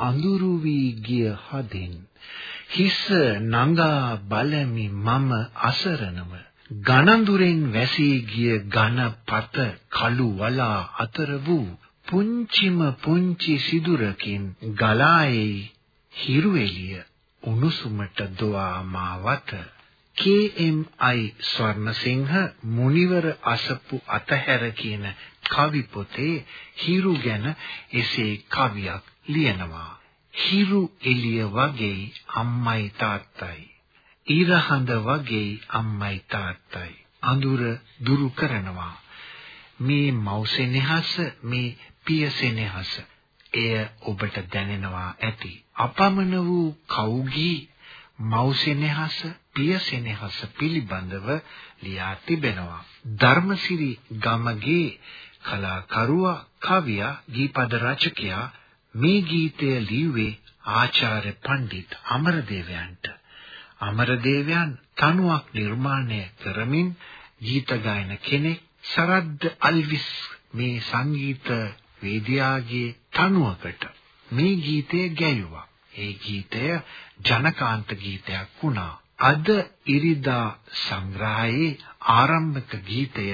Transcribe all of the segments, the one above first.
අඳුරු වී ගිය හදින් හිස නඟා බලමි මම අසරණව. ගණඳුරෙන් වැසී ගිය ඝන පත කළු වලා අතර වූ පුංචිම පුංචි සිදුරකින් ගලායේ හිරු එළිය උණුසුමට දොවා මාවත. KMI ස්වර්ණසිංහ මුනිවර අසපු අතහැර කියන කවි පොතේ හිරු ගැන එසේ කවියක් ලියනවා. හිරු එළිය වගේ අම්මයි තාත්තයි. ඊරහඳ වගේ අම්මයි තාත්තයි. අඳුර දුරු කරනවා. මේ මෞසෙනෙහස මේ පියසෙනෙහස එය ඔබට දැනෙනවා ඇති. අපමණ වූ කවුගී මෞසෙනෙහස පියසෙනෙහස පිළිබඳව ලියා තිබෙනවා. ධර්මසිරි ගමගේ කලාකරුවා කවියා ගීපද රචකයා මේ ගීතය ලිව්වේ ආචාර්ය පණ්ඩිත් අමරදේවයන්ට අමරදේවයන් තනුවක් නිර්මාණය කරමින් ගීත ගායන කෙනෙක් සරද්ද අල්විස් මේ සංගීත වේදිකාගේ තනුවකට මේ ගීතය ගැයුවා. ඒ ගීතය ජනකාන්ත ගීතයක් වුණා. අද ඉරිදා සංග්‍රහයේ ආරම්භක ගීතය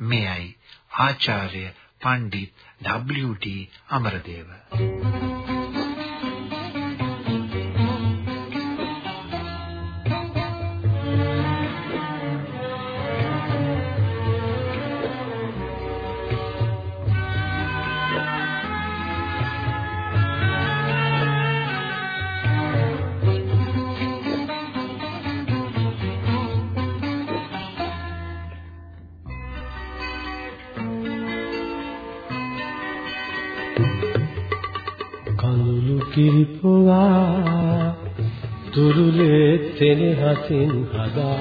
මෙයයි. ආචාර්ය පණ්ඩිත් W.D. අමරදේව. තෙනහසින් හදා.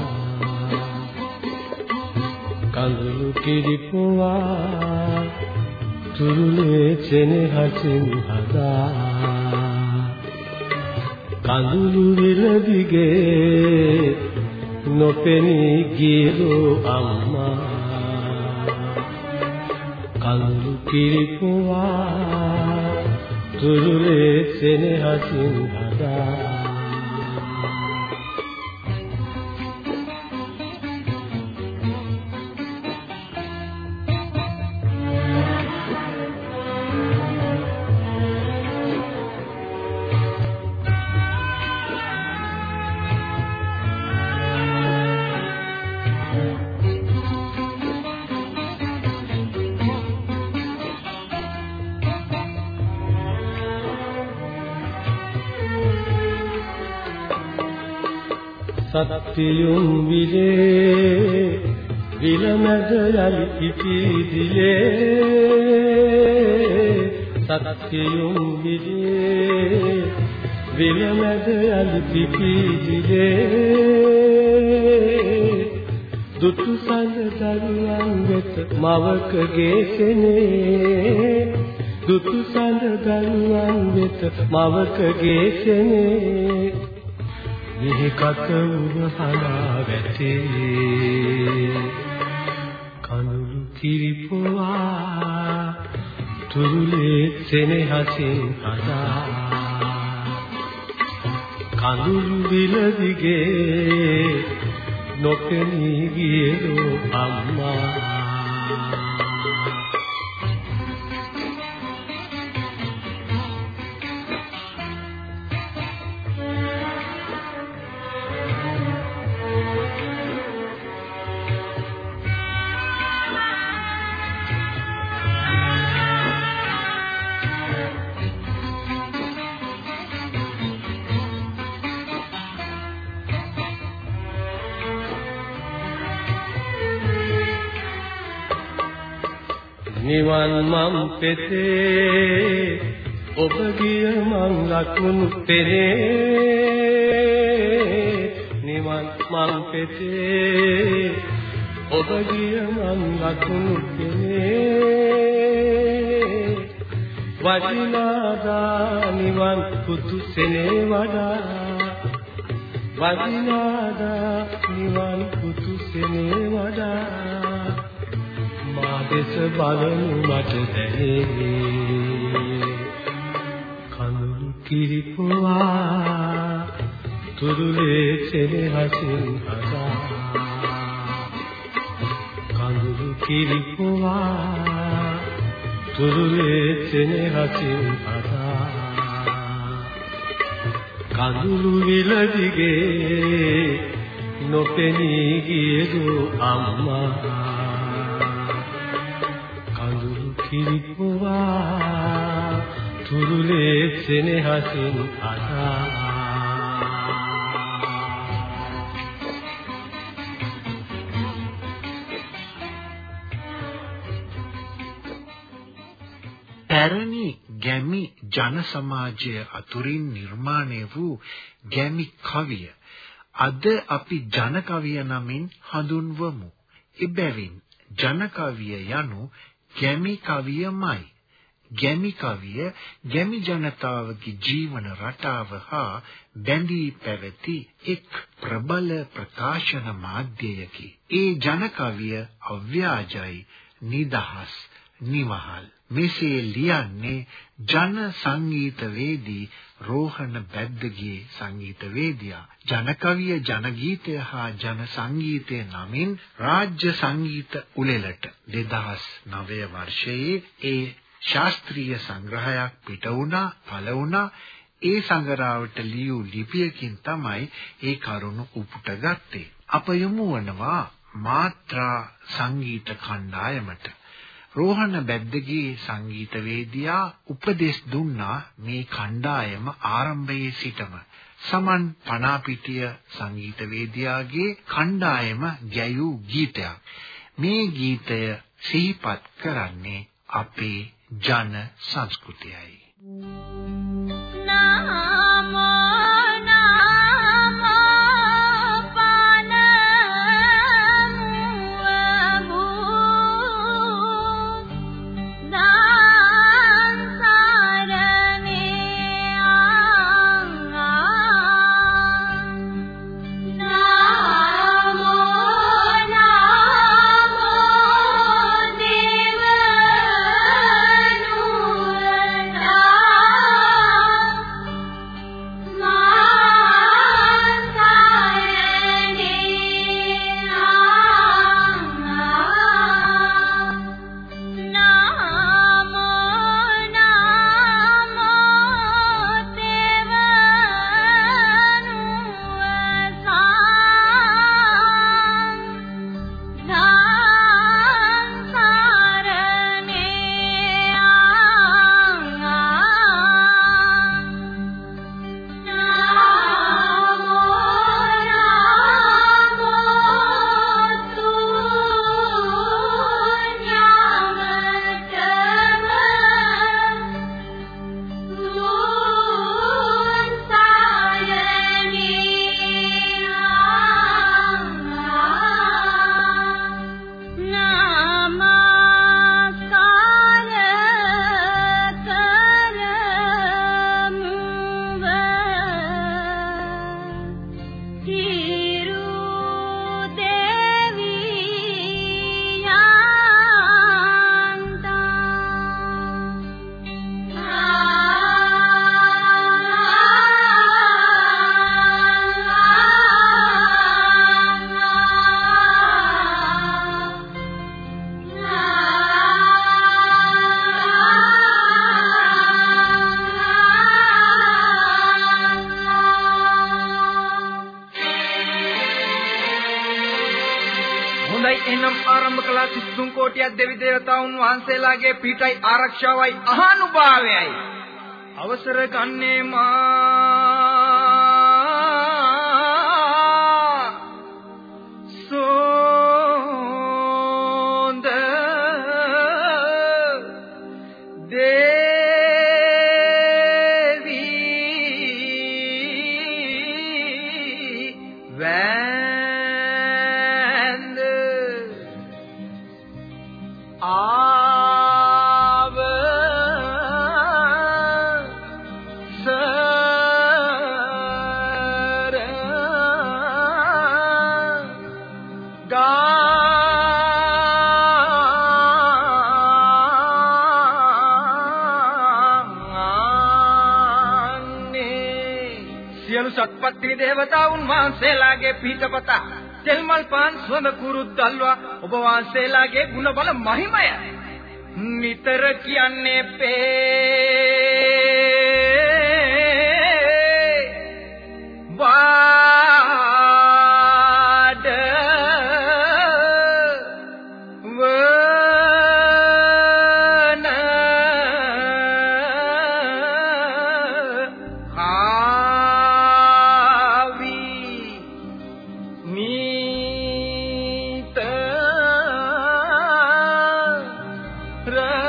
කඳුළු කිරිපුවා දුරුලේ තෙනහසින් හදා. කඳුළු විලදිගේ නොපෙනී ගියෝ අම්මා. කඳුළු කිරිපුවා තුරුලේ සෙනෙහසින් හදා. සත්‍යයුම් විලේ විලමද යලි ඉපිදිලේ සත්‍යයුම් විලේ විලමද යලි ඉපිදිලේ දුටු සඳ දරුවන් වෙත මවකගේ සෙනේ දුටු සඳ දරුවන් වෙත මවකගේ සෙනේ මෙහි කත උරහලා වැටේ. කනුළු කිරිපුවා තුරුලේ සෙනෙහසින් හදා. කඳුළු විල දිගේ නොපෙනී ගියෝ අම්මා. නිවන් මම් පෙතේ ඔබ ගිය මං ලකුණු පෙරේ නිවන් මං පෙතේ ඔබ ගිය මං ලකුණු පෙරේ වදිනාදා නිවන් පුතු සෙනේ වඩා වදිනාදා නිවන් පුතු සෙනේ වඩා. මා දෙස බලනු මට දැනේ කඳුළු කිරිපුවා තුරුලේ සෙනෙහසින් හදා. කඳුළු කිරිපුවා තුරුලේ සෙනෙහසින් හදා. කඳුළු විල දිගේ නොපෙනී ගියදෝ අම්මා. කිරිපුවා තුරුලේ සෙනෙහසින් අසා. පැරණි ගැමි ජන සමාජය අතුරින් නිර්මාණය වූ ගැමි කවිය. අද අපි ජන කවිය නමින් හඳුන්වමු. එබැවින් ජන කවිය යනු ගැමි කවියමයි. ගැමි කවිය ගැමි ජනතාවගේ ජීවන රටාව හා බැඳී පැවති එක් ප්‍රබල ප්‍රකාශන මාධ්‍යයකි. ඒ ජන කවිය අව්‍යාජයි නිදහස් නිවහල්. මෙසේ ලියන්නේ ජන සංගීතවේදී රෝහණ බැද්දගේ සංගීතවේදියා. ජනකවිය ජනගීතය හා ජන සංගීතය නමින් රාජ්‍ය සංගීත උළෙලට 2009 වර්ෂයේ ඒ ශාස්ත්‍රීය සංග්‍රහයක් පිට වුණා පළ වුණා. ඒ සංගරාවට ලියූ ලිපියකින් තමයි ඒ කරුණ උපුට ගත්තේ. අප යොමු වනවා මාත්‍රා සංගීත කණ්ඩායමට. රෝහණ බැද්දගේ සංගීතවේදියා උපදෙස් දුන්නා මේ කණ්ඩායම ආරම්භයේ සිටම. සමන් පනාපිටිය සංගීතවේදියාගේ කණ්ඩායම ගැයූ ගීතයක්. මේ ගීතය සිහිපත් කරන්නේ අපේ ජන සංස්කෘතියයි. නාමෝ කෝටියක් දෙවි දේවතාවුන් වහන්සේලාගේ පිටයි ආරක්ෂාවයි අහනුභාවයයි. අවසර ගන්නේ මා. සත්පත්ති දේවතාවුන් වහන්සේලාගේ පිහිටපත තෙල්මල් පාන් සුවඳ කුරුද්දල්වා ඔබ වහන්සේලාගේ ගුණ බල මහිමය. නිතර කියන්නේ පේ ra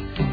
Club.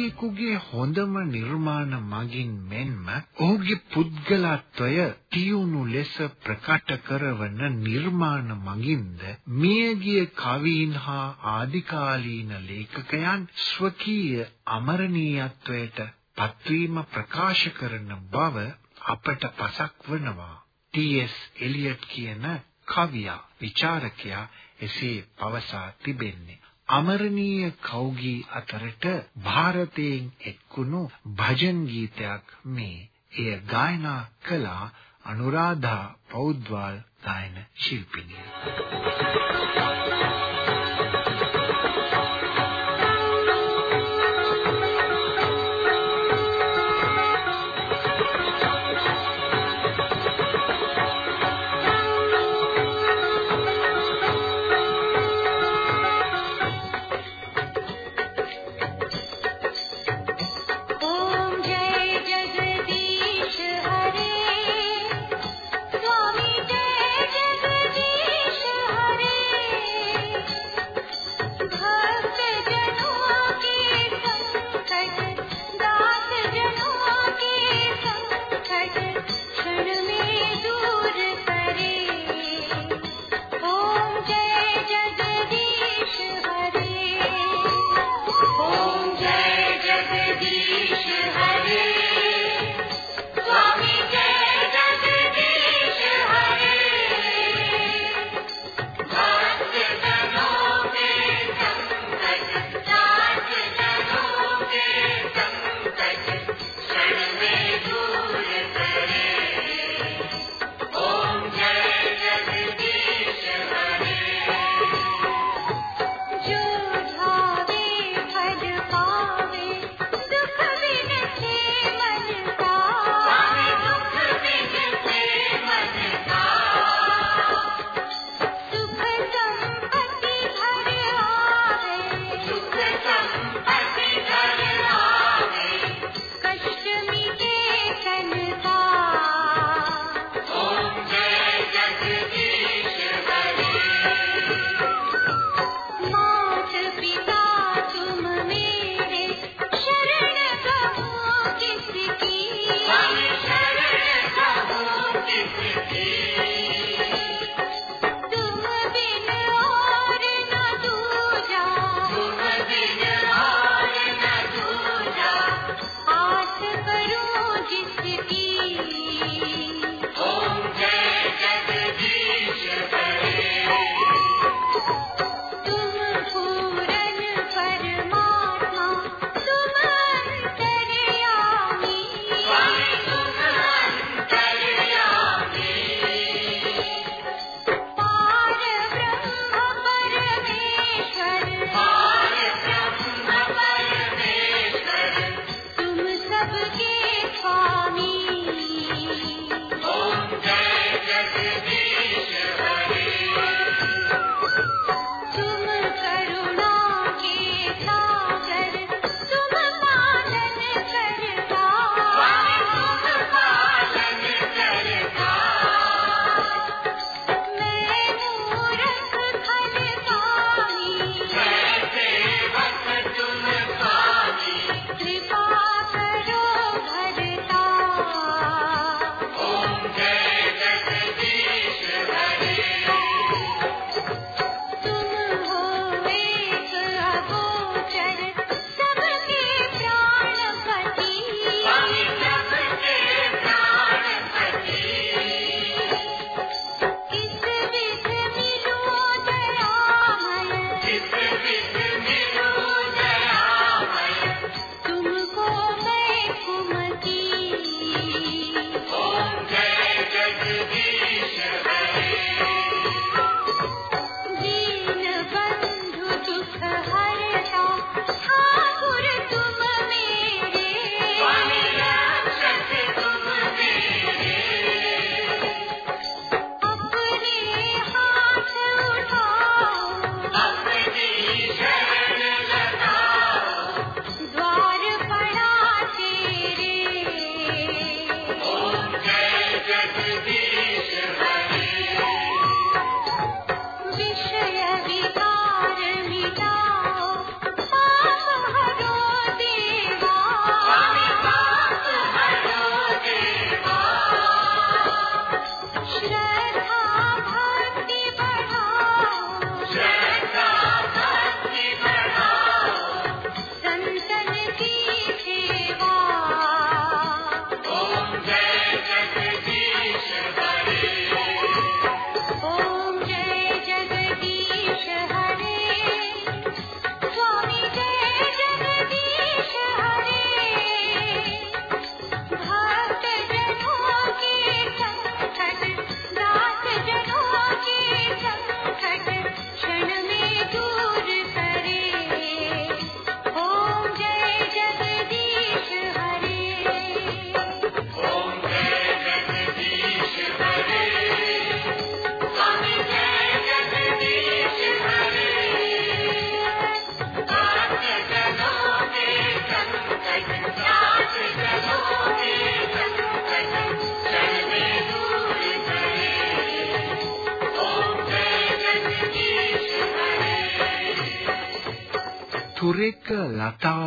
කවියෙකුගේ හොඳම නිර්මාණ මගින් මෙන්ම ඔහුගේ පුද්ගලත්වය තියුණු ලෙස ප්‍රකට කරවන නිර්මාණ මගින්ද මියගිය කවීන් හා ආදිකාලීන ලේඛකයන් ස්වකීය අමරණීයත්වයට පත්වීම ප්‍රකාශ කරන බව අපට පසක් වනවා. ටීඑස් එලියට් කියන කවියා විචාරකයා එසේ පවසා තිබෙන්නේ. අමරණීය කව්ගී අතරට ಭಾರತයෙන් එක්වුණු භජන් ගීතයක් මේ. එය ගායනා කළා අනුරාධා පෞද්වාල් ගායන ශිල්පිනිය. Thank you.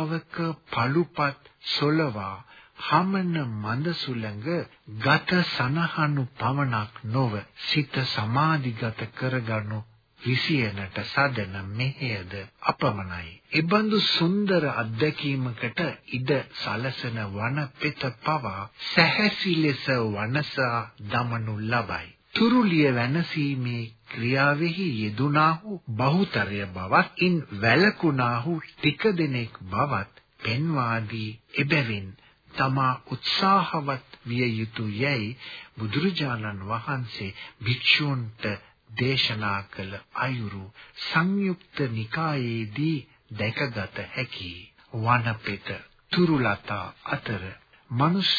ලතාවක පළුපත් සොලවා හමන මඳ සුළඟ ගත සනහනු පවණක් නොව සිත සමාධිගත කරගනු විසියනට සදන මෙහෙයද අපමණයි. එබඳු සුන්දර අත්දැකීමකට ඉඩ සලසන වන පෙත පවා සැහැසි ලෙස වනසා දමනු ලබයි. තුරුලිය වෙනසීමේ ක්‍රියාවෙහි යෙදුනාහු බහුතරය බවත් ඉන් වැළකුණාහු ටික දෙනෙක් බවත් පෙන්වා දී එබැවින් තමා උත්සාහවත් විය යුතු යැයි බුදුරජාණන් වහන්සේ භික්ෂූන්ට දේශනා කළ අයුරු සංයුක්ත නිකායේදී දැකගත හැකි වනපෙත තුරුලතා අතර මනුස්ස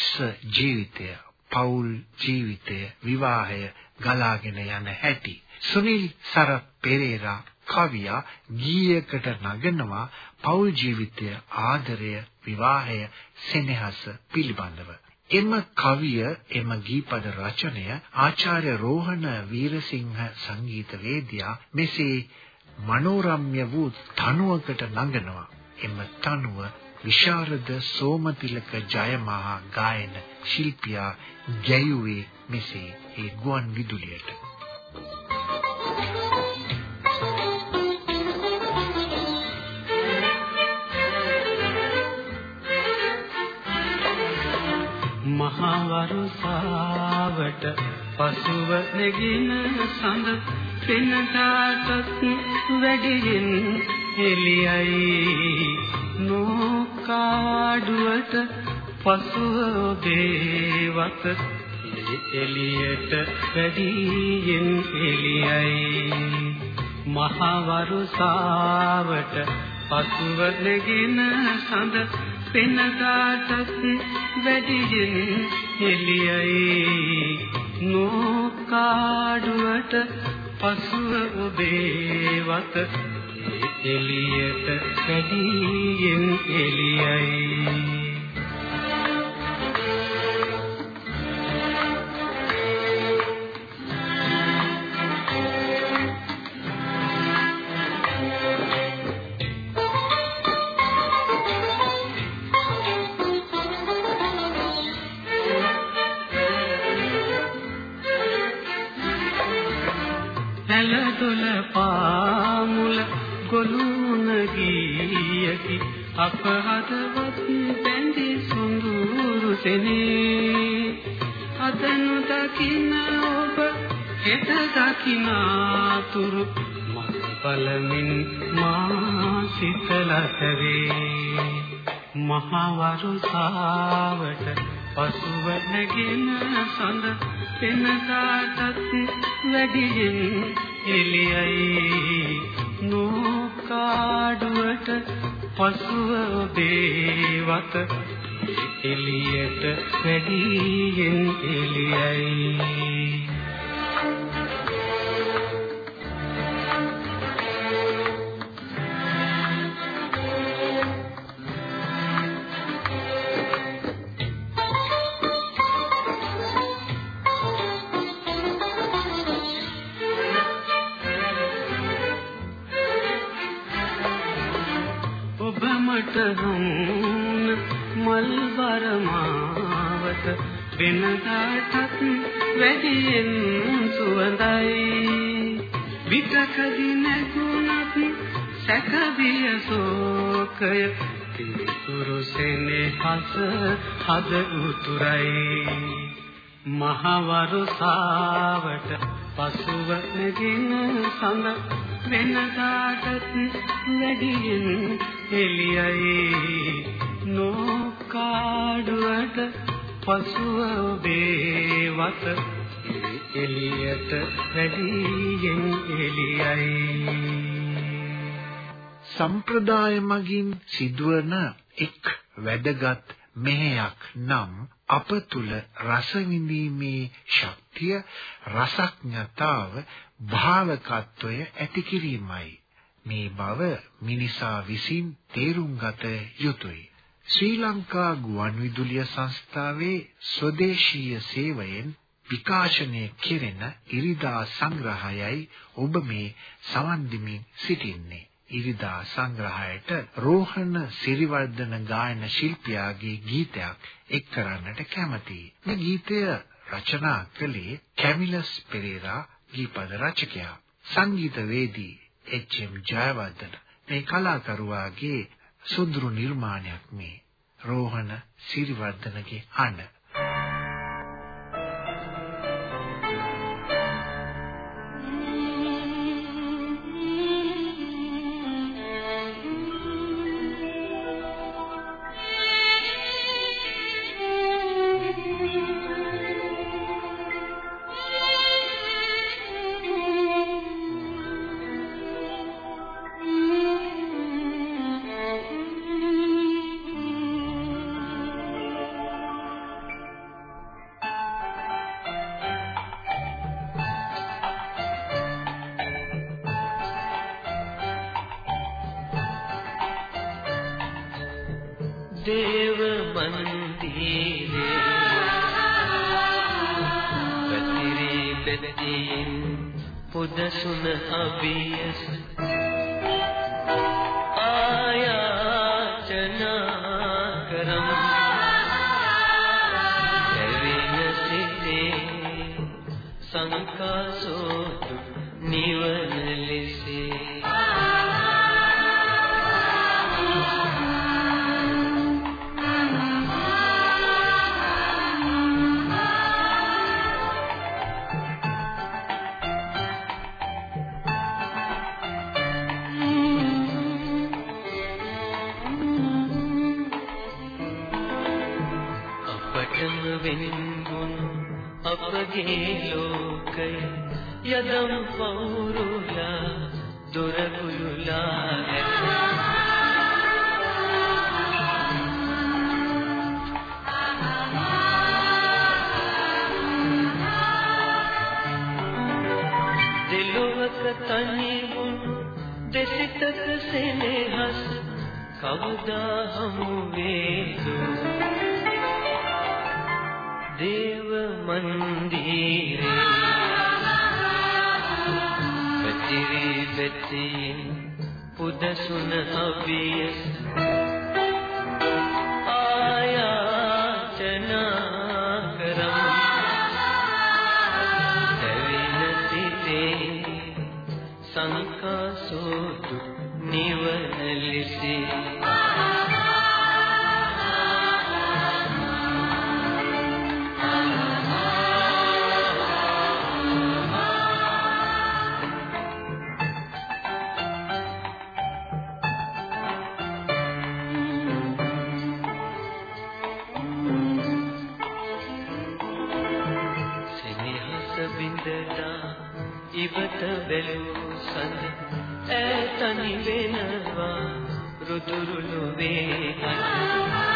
ජීවිතය පෞල් ජීවිතය විවාහය ගලාගෙන යන හැටි. සුනිල් සරත් පෙරේරා කවියා ගීයකට නගනවා පෞල් ජීවිතය ආදරය විවාහය සෙනෙහස පිළිබඳව. එම කවිය එම ගීපද රචනය ආචාර්ය රෝහණ වීරසිංහ සංගීතවේදියා මෙසේ මනෝරම්‍ය වූ තනුවකට නඟනවා එම තනුව විශාරද සෝමතිලක ජයමහා ගායන ශිල්පියා ගැයුවේ මෙසේ ඒ ගුවන් විදුලියට. මහා වරුසාවට පසුව නැගින සඳ පිනදාටත් වැඩියෙන් එළියයි. නෝකාඩුවට පසුව දේවත එළියට වැඩියෙන් එළියයි. මහා වරුසාවට පසුව නැගින සඳ පෙනදාටත් වැඩියෙන් එළියයි. නෝකාඩුවට පසුව ඔබේ වත එළියට වැඩියෙන් එළියයි. ගොළුන ගියකි. අප හදවත් බැඳි සුඳුරු සෙනේ. අදනු දකින්න ඔබ හෙට දකින්නාතුරු මස් බලමින් මා සිතලත වේ මහවරු සාවට පසුව නැගෙන සඳ පෙනදාටත් වැඩියෙන් එළියයි. නෝකාඩුවට පසුව ඔබේ වත එළියට වැඩියෙන් එළියයි. වෙනදාටත් වැඩියෙන් සුවඳයි. විතකදී නැගුණත් සැකවිය සෝකය පිරිසුරු සෙනෙහස හද උතුරයි. මහවරු සාවට පසුව නැගින සඳ වෙනදාටත් වැඩියෙන් එළියයි. නෝකාඩුවට පසුව ඔබේ වත එළියට වැඩියෙන් එළියයි. සම්ප්‍රදාය මගින් සිදුවන එක් වැදගත් මෙහෙයක් නම් අප තුල රස විඳීමේ ශක්තිය රසඥතාව භාවකත්වය ඇති කිරීමයි. මේ බව මිනිසා විසින් තේරුම් ගත යුතුය. ශ්‍රී ලංකා ගුවන්විදුලිය සංස්ථාවේ ස්වදේශීය සේවයෙන් විකාශනය කෙරෙන ඉරිදා සංග්‍රහයයි ඔබ මේ සවන් දෙමින් සිටින්නේ ඉරිදා සංග්‍රහයට රෝහණ සිරිවර්ධන ගායන ශිල්පියාගේ ගීතයක් එක් කරන්නට කැමැතියි. මේ ගීතය රචනා කළේ කැමිලස් පෙරේරා ගීපද රචකයා. සංගීතවේදී එච්.එම්. ජයවර්ධන මේ කලාකරුවාගේ සුදුරු නිර්මාණයක් මේ රෝහණ සිරිවර්ධනගේ හඬ. සංකාසෝතු තනිවුන් දෙසිතක සෙනෙහස් කවදා හමු වේදෝ? දේව මන්දිරේ පැතිරි බෙතින් පුදසුන අභියස සංකාසෝතු නිවන ලෙසේ සෙනෙහස බිඳලා ඉවත බැලූ සඳ ඈතනි වෙනවා රුදුරුළු වේහන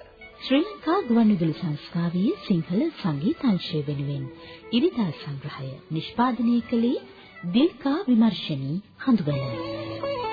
ශ්‍රී ලංකා ගුවන්විදුලි සංස්ථාවේ සිංහල සංගීතංශය වෙනුවෙන් ඉරිදා සංග්‍රහය නිෂ්පාදනය කළේ දිල්කා විමර්ශනී හඳුබල.